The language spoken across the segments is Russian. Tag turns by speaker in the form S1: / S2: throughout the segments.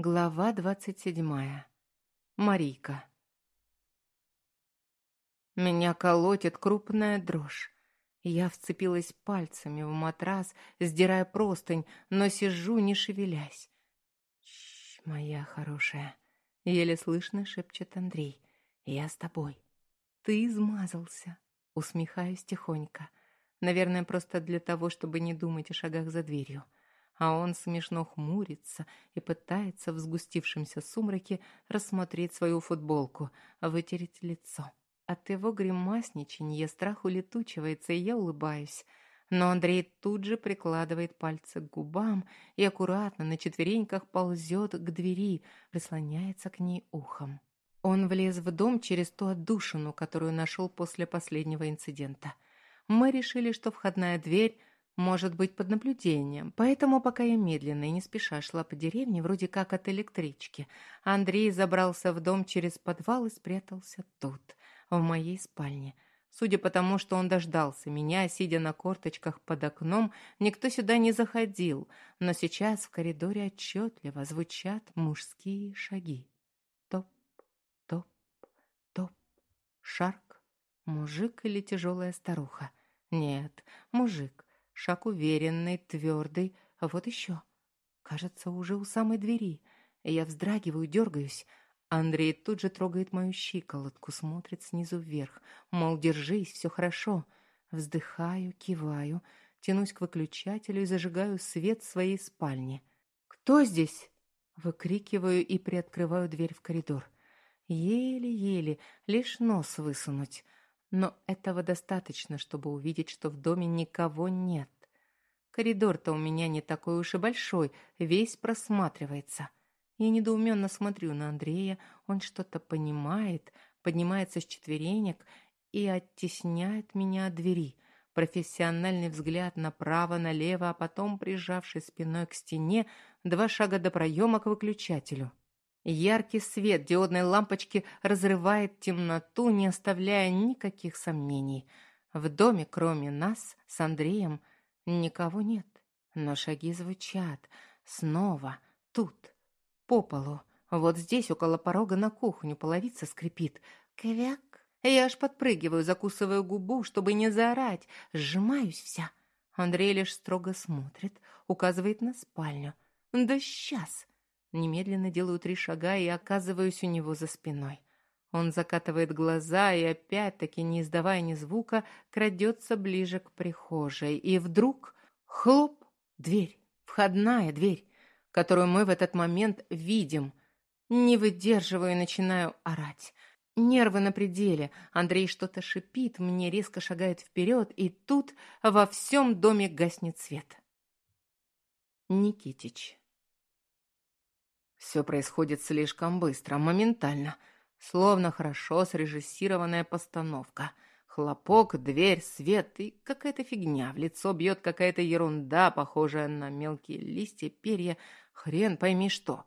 S1: Глава двадцать седьмая. Марийка. Меня колотит крупная дрожь. Я вцепилась пальцами в матрас, сдирая простынь, но сижу, не шевелясь. «Чш, моя хорошая!» — еле слышно шепчет Андрей. «Я с тобой». «Ты измазался!» — усмехаюсь тихонько. Наверное, просто для того, чтобы не думать о шагах за дверью а он смешно хмурится и пытается в сгустившемся сумраке рассмотреть свою футболку, вытереть лицо. От его гримасничанья страх улетучивается, и я улыбаюсь. Но Андрей тут же прикладывает пальцы к губам и аккуратно на четвереньках ползет к двери, прислоняется к ней ухом. Он влез в дом через ту отдушину, которую нашел после последнего инцидента. Мы решили, что входная дверь может быть под наблюдением, поэтому пока я медленно и не спеша шла по деревне, вроде как от электрички, Андрей забрался в дом через подвал и спрятался тут, в моей спальне. Судя по тому, что он дождался меня, сидя на корточках под окном, никто сюда не заходил, но сейчас в коридоре отчетливо звучат мужские шаги. Топ, топ, топ, шарк, мужик или тяжелая старуха? Нет, мужик. Шаг уверенный, твердый, а вот еще. Кажется, уже у самой двери. Я вздрагиваю, дергаюсь. Андрей тут же трогает мою щиколотку, смотрит снизу вверх. Мол, держись, все хорошо. Вздыхаю, киваю, тянусь к выключателю и зажигаю свет своей спальни. «Кто здесь?» Выкрикиваю и приоткрываю дверь в коридор. Еле-еле, лишь нос высунуть. Но этого достаточно, чтобы увидеть, что в доме никого нет. Коридор-то у меня не такой уж и большой, весь просматривается. Я недоуменно смотрю на Андрея, он что-то понимает, поднимается с четверенек и оттесняет меня от двери. Профессиональный взгляд направо-налево, а потом, прижавшись спиной к стене, два шага до проема к выключателю. Яркий свет диодной лампочки разрывает темноту, не оставляя никаких сомнений. В доме, кроме нас, с Андреем, никого нет. Но шаги звучат. Снова. Тут. По полу. Вот здесь, около порога на кухню, половица скрипит. Квяк. Я аж подпрыгиваю, закусываю губу, чтобы не заорать. Сжимаюсь вся. Андрей лишь строго смотрит, указывает на спальню. «Да сейчас!» Немедленно делаю три шага и оказываюсь у него за спиной. Он закатывает глаза и опять-таки, не издавая ни звука, крадется ближе к прихожей. И вдруг хлоп, дверь, входная дверь, которую мы в этот момент видим. Не выдерживаю и начинаю орать. Нервы на пределе. Андрей что-то шипит, мне резко шагает вперед, и тут во всем доме гаснет свет. Никитич. Все происходит слишком быстро, моментально, словно хорошо срежиссированная постановка. Хлопок, дверь, свет и какая-то фигня. В лицо бьет какая-то ерунда, похожая на мелкие листья, перья, хрен пойми что.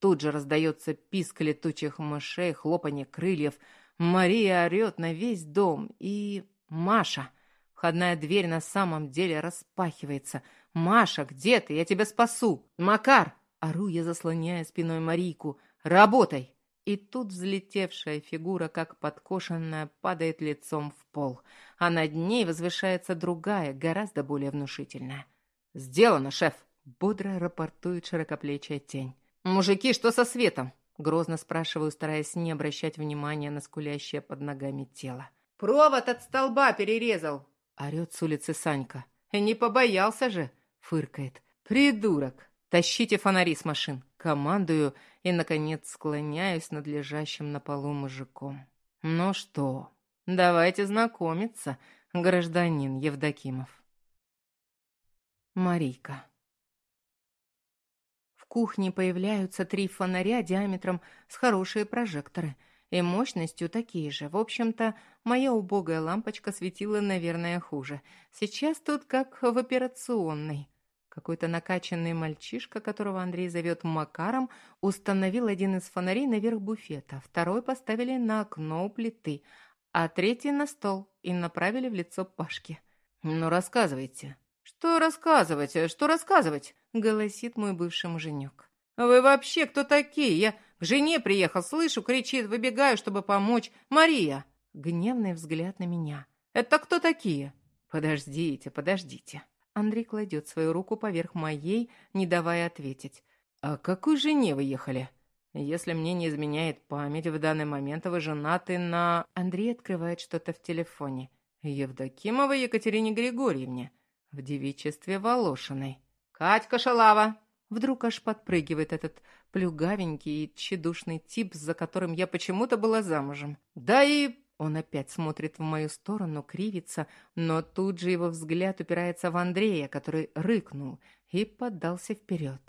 S1: Тут же раздается писк летучих мышей, хлопанье крыльев. Мария орет на весь дом. И Маша. Входная дверь на самом деле распахивается. «Маша, где ты? Я тебя спасу!» «Макар!» Ору я, заслоняя спиной Марийку. «Работай!» И тут взлетевшая фигура, как подкошенная, падает лицом в пол, а над ней возвышается другая, гораздо более внушительная. «Сделано, шеф!» — бодро рапортует широкоплечья тень. «Мужики, что со светом?» — грозно спрашиваю, стараясь не обращать внимания на скулящее под ногами тело. «Провод от столба перерезал!» — орет с улицы Санька. «Не побоялся же!» — фыркает. «Придурок!» Тащите фонари с машин. Командую и, наконец, склоняюсь над лежащим на полу мужиком. Ну что, давайте знакомиться, гражданин Евдокимов. Марийка. В кухне появляются три фонаря диаметром с хорошие прожекторы и мощностью такие же. В общем-то, моя убогая лампочка светила, наверное, хуже. Сейчас тут как в операционной. Какой-то накачанный мальчишка, которого Андрей зовет Макаром, установил один из фонарей наверх буфета, второй поставили на окно у плиты, а третий на стол и направили в лицо Пашки. «Ну, рассказывайте». «Что рассказывать? Что рассказывать?» — голосит мой бывший муженек. «Вы вообще кто такие? Я к жене приехал, слышу, кричит, выбегаю, чтобы помочь. Мария!» Гневный взгляд на меня. «Это кто такие?» «Подождите, подождите». Андрей кладет свою руку поверх моей, не давая ответить. «А какой жене вы ехали?» «Если мне не изменяет память, в данный момент вы женаты на...» Андрей открывает что-то в телефоне. «Евдокимовой Екатерине Григорьевне, в девичестве Волошиной». «Катька Шалава!» Вдруг аж подпрыгивает этот плюгавенький и тщедушный тип, за которым я почему-то была замужем. «Да и он опять смотрит в мою сторону, кривится, но тут же его взгляд упирается в Андрея, который рыкнул и подался вперед.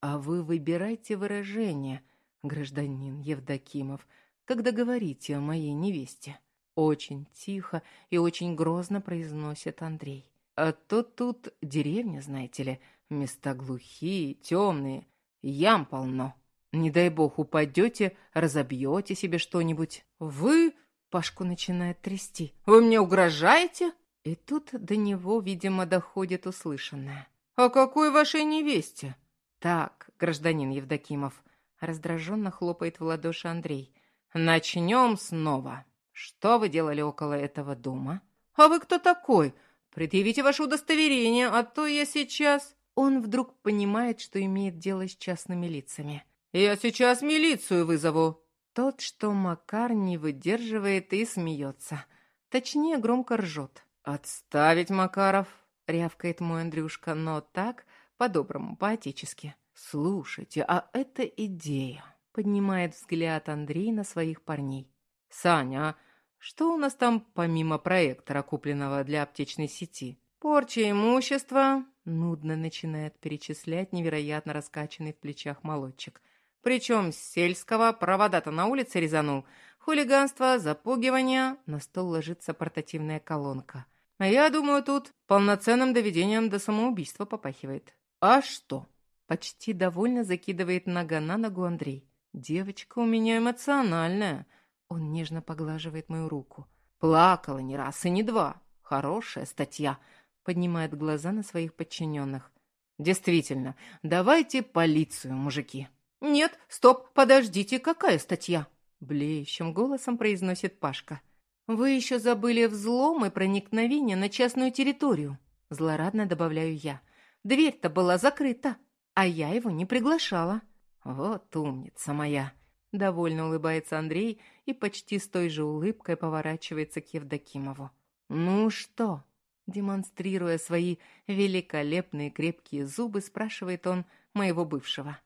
S1: «А вы выбирайте выражение, гражданин Евдокимов, когда говорите о моей невесте». Очень тихо и очень грозно произносит Андрей. «А то тут деревня, знаете ли, места глухие, темные, ям полно. Не дай бог упадете, разобьете себе что-нибудь. Вы...» Пашку начинает трясти. «Вы мне угрожаете?» И тут до него, видимо, доходит услышанное. «О какой вашей невесте?» «Так, гражданин Евдокимов», — раздраженно хлопает в ладоши Андрей. «Начнем снова. Что вы делали около этого дома?» «А вы кто такой? Предъявите ваше удостоверение, а то я сейчас...» Он вдруг понимает, что имеет дело с частными лицами. «Я сейчас милицию вызову», тот, что Макар не выдерживает и смеется. Точнее, громко ржет. «Отставить, Макаров!» — рявкает мой Андрюшка, но так, по-доброму, по-отечески. «Слушайте, а это идея!» — поднимает взгляд Андрей на своих парней. «Саня, а что у нас там помимо проектора, купленного для аптечной сети?» «Порча имущества!» — нудно начинает перечислять невероятно раскачанный в плечах молодчик. Причем сельского провода-то на улице резанул. Хулиганство, запугивание. На стол ложится портативная колонка. А я думаю, тут полноценным доведением до самоубийства попахивает. А что? Почти довольно закидывает нога на ногу Андрей. Девочка у меня эмоциональная. Он нежно поглаживает мою руку. Плакала не раз и не два. Хорошая статья. Поднимает глаза на своих подчиненных. Действительно, давайте полицию, мужики. «Нет, стоп, подождите, какая статья?» Блеющим голосом произносит Пашка. «Вы еще забыли взлом и проникновение на частную территорию», злорадно добавляю я. «Дверь-то была закрыта, а я его не приглашала». «Вот умница моя!» Довольно улыбается Андрей и почти с той же улыбкой поворачивается к Евдокимову. «Ну что?» Демонстрируя свои великолепные крепкие зубы, спрашивает он моего бывшего.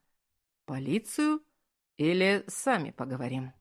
S1: Полицию или сами поговорим?